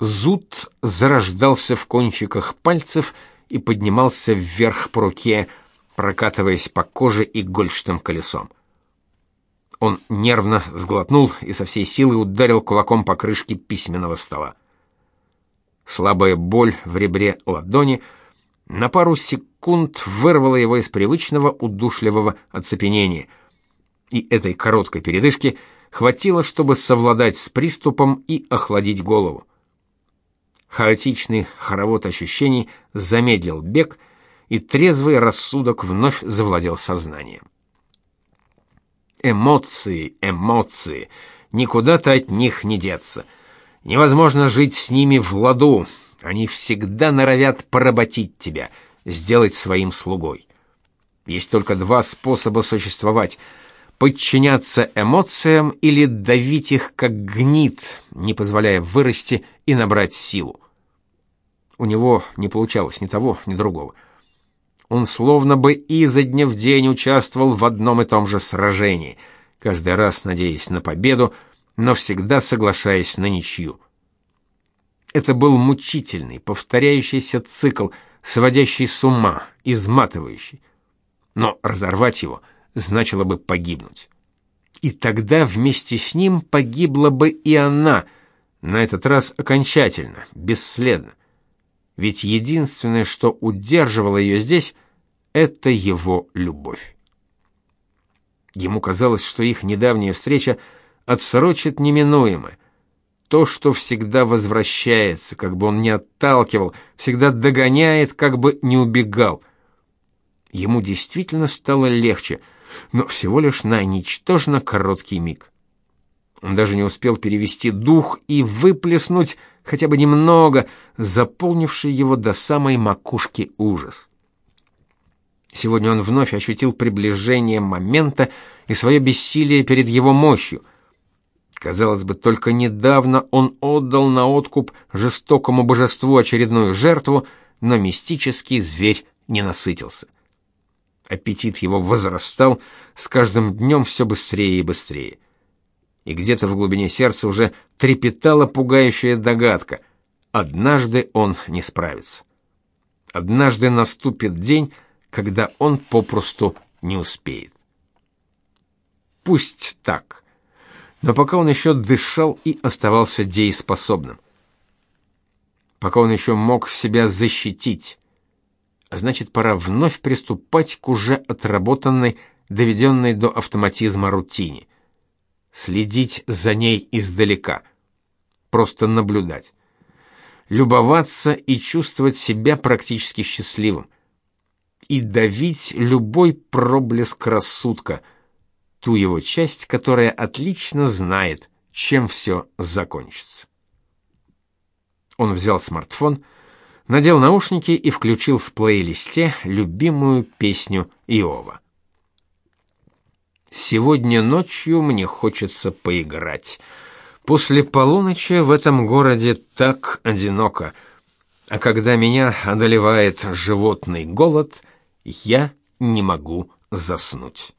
Зуд зарождался в кончиках пальцев и поднимался вверх по руке, прокатываясь по коже игольчатым колесом. Он нервно сглотнул и со всей силы ударил кулаком по крышке письменного стола. Слабая боль в ребре ладони на пару секунд вырвала его из привычного удушливого оцепенения. И этой короткой передышки хватило, чтобы совладать с приступом и охладить голову. Хаотичный хоровод ощущений замедлил бег, и трезвый рассудок вновь завладел сознанием. Эмоции, эмоции, никуда-то от них не деться. Невозможно жить с ними в ладу. Они всегда норовят поработить тебя, сделать своим слугой. Есть только два способа существовать: подчиняться эмоциям или давить их как гнит, не позволяя вырасти и набрать силу. У него не получалось ни того, ни другого. Он словно бы изо дня в день участвовал в одном и том же сражении, каждый раз надеясь на победу, но всегда соглашаясь на ничью. Это был мучительный, повторяющийся цикл, сводящий с ума, изматывающий. Но разорвать его значило бы погибнуть. И тогда вместе с ним погибла бы и она, на этот раз окончательно, бесследно ведь единственное, что удерживало ее здесь, это его любовь. Ему казалось, что их недавняя встреча отсрочит неминуемое. То, что всегда возвращается, как бы он не отталкивал, всегда догоняет, как бы не убегал. Ему действительно стало легче, но всего лишь на ничтожно короткий миг. Он даже не успел перевести дух и выплеснуть хотя бы немного заполнивший его до самой макушки ужас. Сегодня он вновь ощутил приближение момента и свое бессилие перед его мощью. Казалось бы, только недавно он отдал на откуп жестокому божеству очередную жертву, но мистический зверь не насытился. Аппетит его возрастал, с каждым днем все быстрее и быстрее и где-то в глубине сердца уже трепетала пугающая догадка: однажды он не справится. Однажды наступит день, когда он попросту не успеет. Пусть так. Но пока он еще дышал и оставался дееспособным. Пока он еще мог себя защитить. Значит, пора вновь приступать к уже отработанной, доведенной до автоматизма рутине. Следить за ней издалека, просто наблюдать, любоваться и чувствовать себя практически счастливым, и давить любой проблеск рассудка, ту его часть, которая отлично знает, чем все закончится. Он взял смартфон, надел наушники и включил в плейлисте любимую песню Иова. Сегодня ночью мне хочется поиграть. После полуночи в этом городе так одиноко. А когда меня одолевает животный голод, я не могу заснуть.